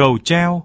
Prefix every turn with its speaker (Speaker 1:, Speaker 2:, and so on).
Speaker 1: cầu treo.